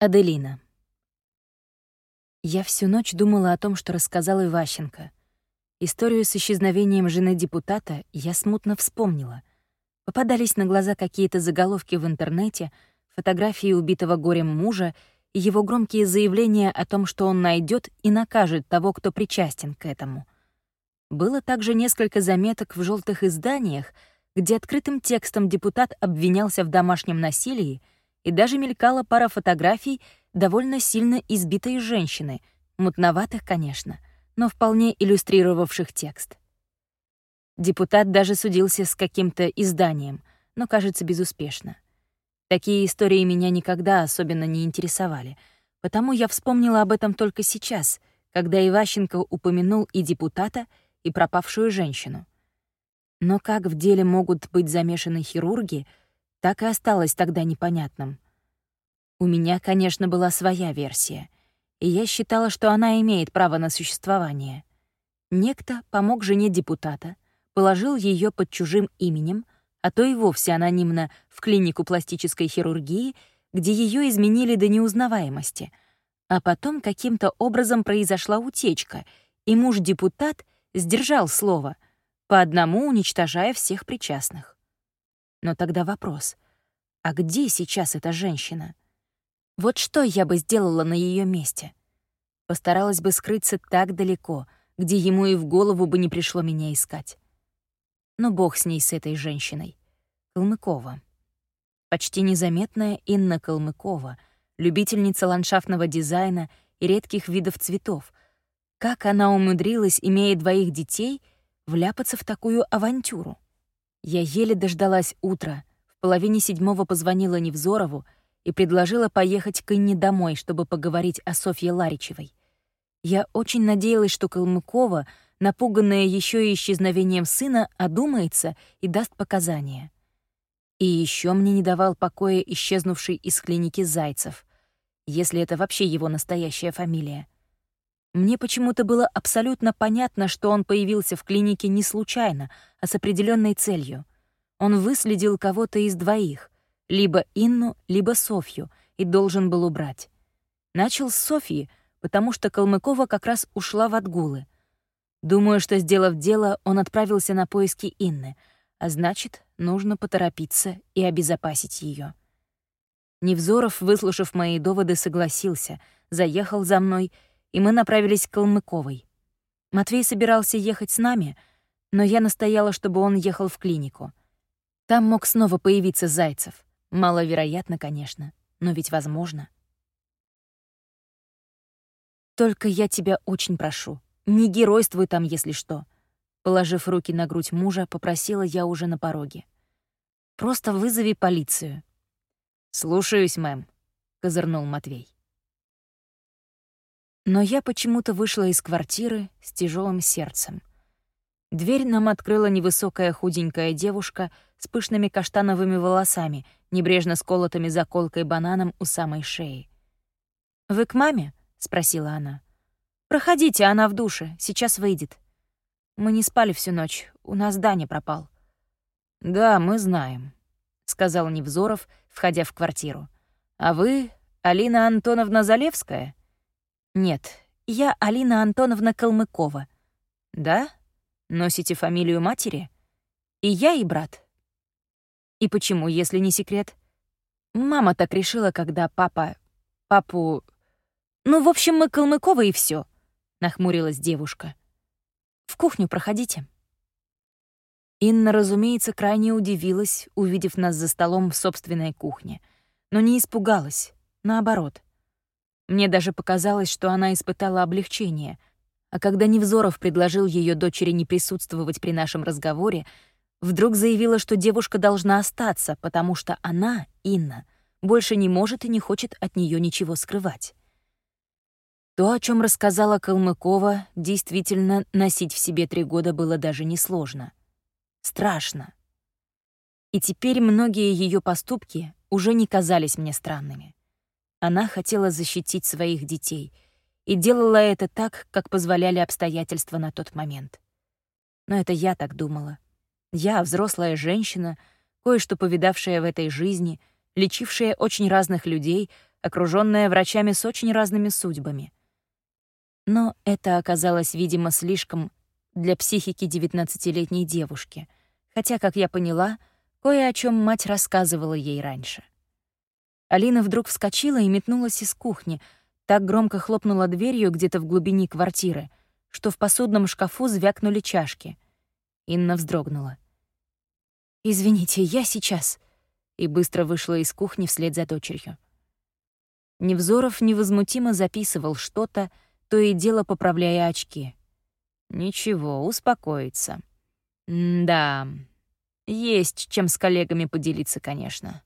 Аделина. Я всю ночь думала о том, что рассказал Иващенко. Историю с исчезновением жены депутата я смутно вспомнила. Попадались на глаза какие-то заголовки в интернете, фотографии убитого горем мужа и его громкие заявления о том, что он найдет и накажет того, кто причастен к этому. Было также несколько заметок в желтых изданиях, где открытым текстом депутат обвинялся в домашнем насилии — и даже мелькала пара фотографий довольно сильно избитой женщины, мутноватых, конечно, но вполне иллюстрировавших текст. Депутат даже судился с каким-то изданием, но, кажется, безуспешно. Такие истории меня никогда особенно не интересовали, потому я вспомнила об этом только сейчас, когда Иващенко упомянул и депутата, и пропавшую женщину. Но как в деле могут быть замешаны хирурги — так и осталось тогда непонятным. У меня, конечно, была своя версия, и я считала, что она имеет право на существование. Некто помог жене депутата, положил ее под чужим именем, а то и вовсе анонимно в клинику пластической хирургии, где ее изменили до неузнаваемости, а потом каким-то образом произошла утечка, и муж-депутат сдержал слово, по одному уничтожая всех причастных. Но тогда вопрос, а где сейчас эта женщина? Вот что я бы сделала на ее месте? Постаралась бы скрыться так далеко, где ему и в голову бы не пришло меня искать. Но бог с ней, с этой женщиной. Калмыкова. Почти незаметная Инна Калмыкова, любительница ландшафтного дизайна и редких видов цветов. Как она умудрилась, имея двоих детей, вляпаться в такую авантюру? Я еле дождалась утра, в половине седьмого позвонила Невзорову и предложила поехать к Инне домой, чтобы поговорить о Софье Ларичевой. Я очень надеялась, что Калмыкова, напуганная еще и исчезновением сына, одумается и даст показания. И еще мне не давал покоя исчезнувший из клиники Зайцев, если это вообще его настоящая фамилия. Мне почему-то было абсолютно понятно, что он появился в клинике не случайно, а с определенной целью. Он выследил кого-то из двоих, либо Инну, либо Софью, и должен был убрать. Начал с Софьи, потому что Калмыкова как раз ушла в отгулы. Думаю, что, сделав дело, он отправился на поиски Инны, а значит, нужно поторопиться и обезопасить ее. Невзоров, выслушав мои доводы, согласился, заехал за мной — и мы направились к Калмыковой. Матвей собирался ехать с нами, но я настояла, чтобы он ехал в клинику. Там мог снова появиться Зайцев. Маловероятно, конечно, но ведь возможно. «Только я тебя очень прошу, не геройствуй там, если что», Положив руки на грудь мужа, попросила я уже на пороге. «Просто вызови полицию». «Слушаюсь, мэм», — козырнул Матвей. Но я почему-то вышла из квартиры с тяжелым сердцем. Дверь нам открыла невысокая худенькая девушка с пышными каштановыми волосами, небрежно сколотыми заколкой бананом у самой шеи. «Вы к маме?» — спросила она. «Проходите, она в душе, сейчас выйдет. Мы не спали всю ночь, у нас Даня пропал». «Да, мы знаем», — сказал Невзоров, входя в квартиру. «А вы Алина Антоновна Залевская?» «Нет, я Алина Антоновна Калмыкова». «Да? Носите фамилию матери?» «И я, и брат». «И почему, если не секрет?» «Мама так решила, когда папа... папу... Ну, в общем, мы Калмыкова и все, нахмурилась девушка. «В кухню проходите». Инна, разумеется, крайне удивилась, увидев нас за столом в собственной кухне, но не испугалась, наоборот. Мне даже показалось, что она испытала облегчение. А когда Невзоров предложил ее дочери не присутствовать при нашем разговоре, вдруг заявила, что девушка должна остаться, потому что она, Инна, больше не может и не хочет от нее ничего скрывать. То, о чем рассказала Калмыкова, действительно носить в себе три года было даже несложно. Страшно. И теперь многие ее поступки уже не казались мне странными. Она хотела защитить своих детей и делала это так, как позволяли обстоятельства на тот момент. Но это я так думала. Я, взрослая женщина, кое-что повидавшая в этой жизни, лечившая очень разных людей, окружённая врачами с очень разными судьбами. Но это оказалось, видимо, слишком для психики девятнадцатилетней девушки, хотя, как я поняла, кое о чем мать рассказывала ей раньше. Алина вдруг вскочила и метнулась из кухни, так громко хлопнула дверью где-то в глубине квартиры, что в посудном шкафу звякнули чашки. Инна вздрогнула. «Извините, я сейчас», и быстро вышла из кухни вслед за дочерью. Невзоров невозмутимо записывал что-то, то и дело поправляя очки. Ничего, успокоится. М да, есть чем с коллегами поделиться, конечно.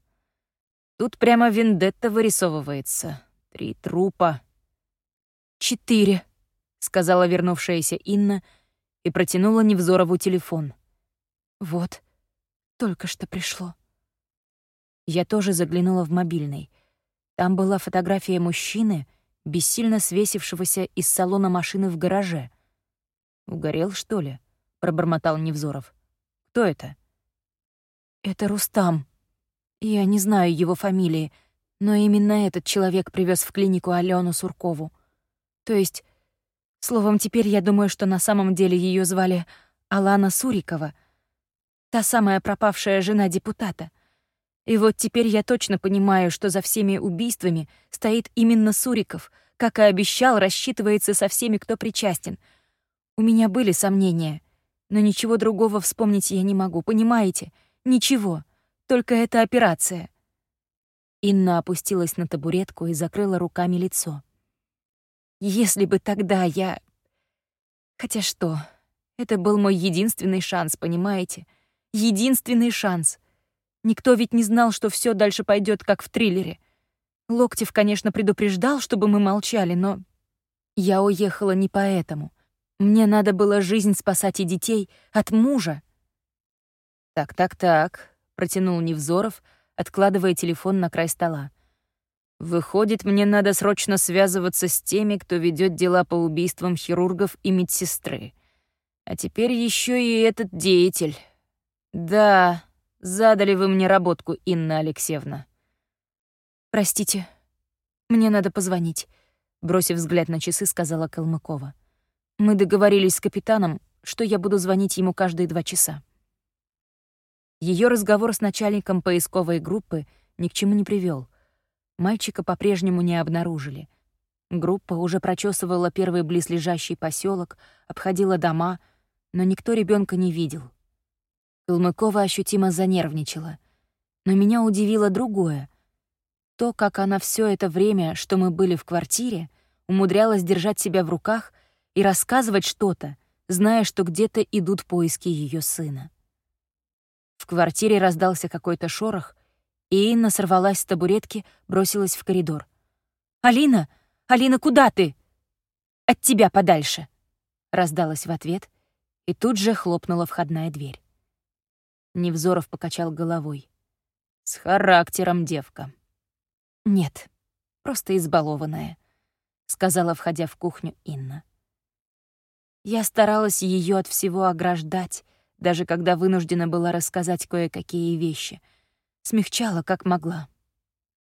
Тут прямо вендетта вырисовывается. Три трупа. «Четыре», — сказала вернувшаяся Инна и протянула Невзорову телефон. «Вот, только что пришло». Я тоже заглянула в мобильный. Там была фотография мужчины, бессильно свесившегося из салона машины в гараже. «Угорел, что ли?» — пробормотал Невзоров. «Кто это?» «Это Рустам. Я не знаю его фамилии, но именно этот человек привез в клинику Алену Суркову. То есть, словом, теперь я думаю, что на самом деле ее звали Алана Сурикова, та самая пропавшая жена депутата. И вот теперь я точно понимаю, что за всеми убийствами стоит именно Суриков, как и обещал, рассчитывается со всеми, кто причастен. У меня были сомнения, но ничего другого вспомнить я не могу, понимаете? Ничего, только эта операция. Инна опустилась на табуретку и закрыла руками лицо. Если бы тогда я... Хотя что, это был мой единственный шанс, понимаете? Единственный шанс — Никто ведь не знал, что все дальше пойдет, как в триллере. Локтев, конечно, предупреждал, чтобы мы молчали, но... Я уехала не поэтому. Мне надо было жизнь спасать и детей от мужа. «Так-так-так», — протянул Невзоров, откладывая телефон на край стола. «Выходит, мне надо срочно связываться с теми, кто ведет дела по убийствам хирургов и медсестры. А теперь еще и этот деятель. Да, Задали вы мне работку, Инна Алексеевна. Простите, мне надо позвонить, бросив взгляд на часы, сказала Калмыкова. Мы договорились с капитаном, что я буду звонить ему каждые два часа. Ее разговор с начальником поисковой группы ни к чему не привел. Мальчика по-прежнему не обнаружили. Группа уже прочесывала первый близлежащий поселок, обходила дома, но никто ребенка не видел. Калмыкова ощутимо занервничала. Но меня удивило другое. То, как она все это время, что мы были в квартире, умудрялась держать себя в руках и рассказывать что-то, зная, что где-то идут поиски ее сына. В квартире раздался какой-то шорох, и Инна сорвалась с табуретки, бросилась в коридор. «Алина! Алина, куда ты?» «От тебя подальше!» — раздалась в ответ, и тут же хлопнула входная дверь. Невзоров покачал головой. «С характером девка». «Нет, просто избалованная», — сказала, входя в кухню Инна. Я старалась ее от всего ограждать, даже когда вынуждена была рассказать кое-какие вещи. Смягчала, как могла.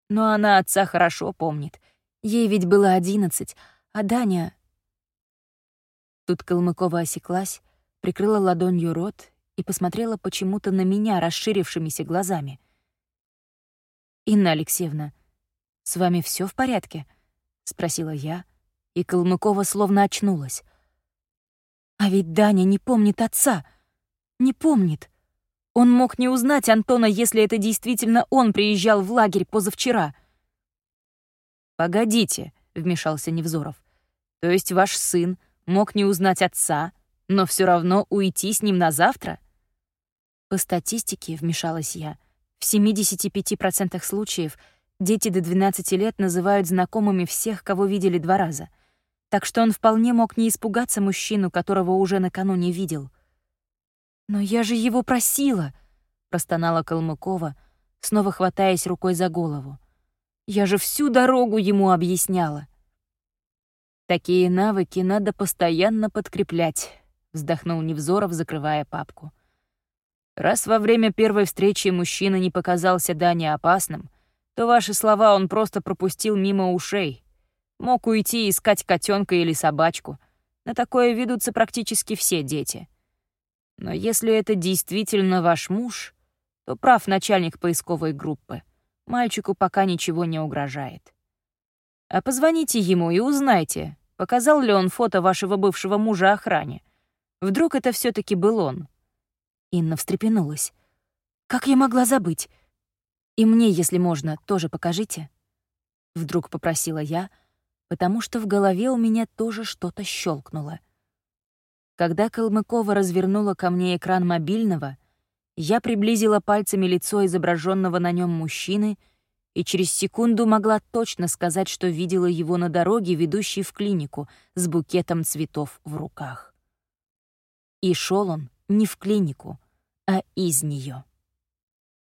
Но она отца хорошо помнит. Ей ведь было одиннадцать, а Даня... Тут Калмыкова осеклась, прикрыла ладонью рот и посмотрела почему-то на меня расширившимися глазами. «Инна Алексеевна, с вами все в порядке?» — спросила я, и Калмыкова словно очнулась. «А ведь Даня не помнит отца. Не помнит. Он мог не узнать Антона, если это действительно он приезжал в лагерь позавчера». «Погодите», — вмешался Невзоров. «То есть ваш сын мог не узнать отца, но все равно уйти с ним на завтра?» По статистике, вмешалась я, в 75% случаев дети до 12 лет называют знакомыми всех, кого видели два раза. Так что он вполне мог не испугаться мужчину, которого уже накануне видел. «Но я же его просила!» — простонала Калмыкова, снова хватаясь рукой за голову. «Я же всю дорогу ему объясняла!» «Такие навыки надо постоянно подкреплять», — вздохнул Невзоров, закрывая папку. Раз во время первой встречи мужчина не показался Дане опасным, то ваши слова он просто пропустил мимо ушей. Мог уйти искать котенка или собачку. На такое ведутся практически все дети. Но если это действительно ваш муж, то прав начальник поисковой группы. Мальчику пока ничего не угрожает. А позвоните ему и узнайте, показал ли он фото вашего бывшего мужа охране. Вдруг это все таки был он. Инна встрепенулась. «Как я могла забыть? И мне, если можно, тоже покажите». Вдруг попросила я, потому что в голове у меня тоже что-то щелкнуло. Когда Калмыкова развернула ко мне экран мобильного, я приблизила пальцами лицо изображенного на нем мужчины и через секунду могла точно сказать, что видела его на дороге, ведущей в клинику, с букетом цветов в руках. И шел он не в клинику, а из нее.